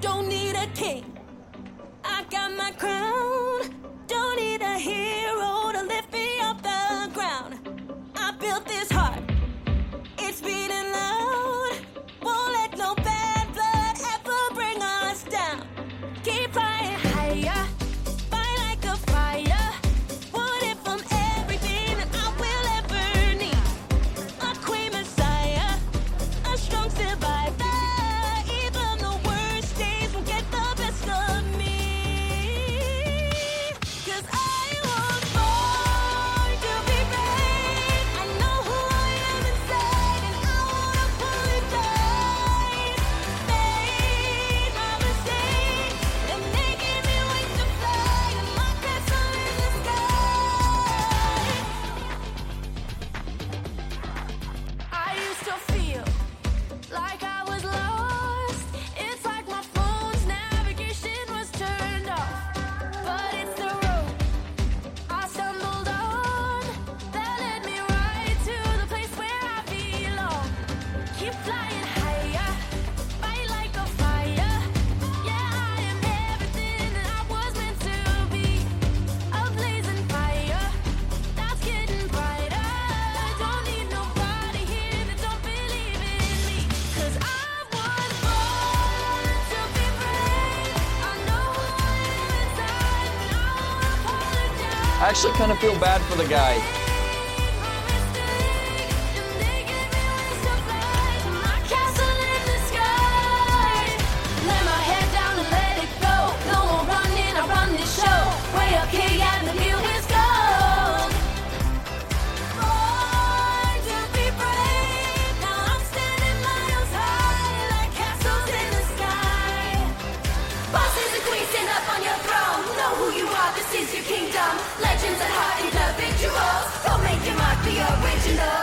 Don't need a king. I got my crown. I actually kind of feel bad for the guy. kingdom, legends and heart individuals. Go make your mark, be original.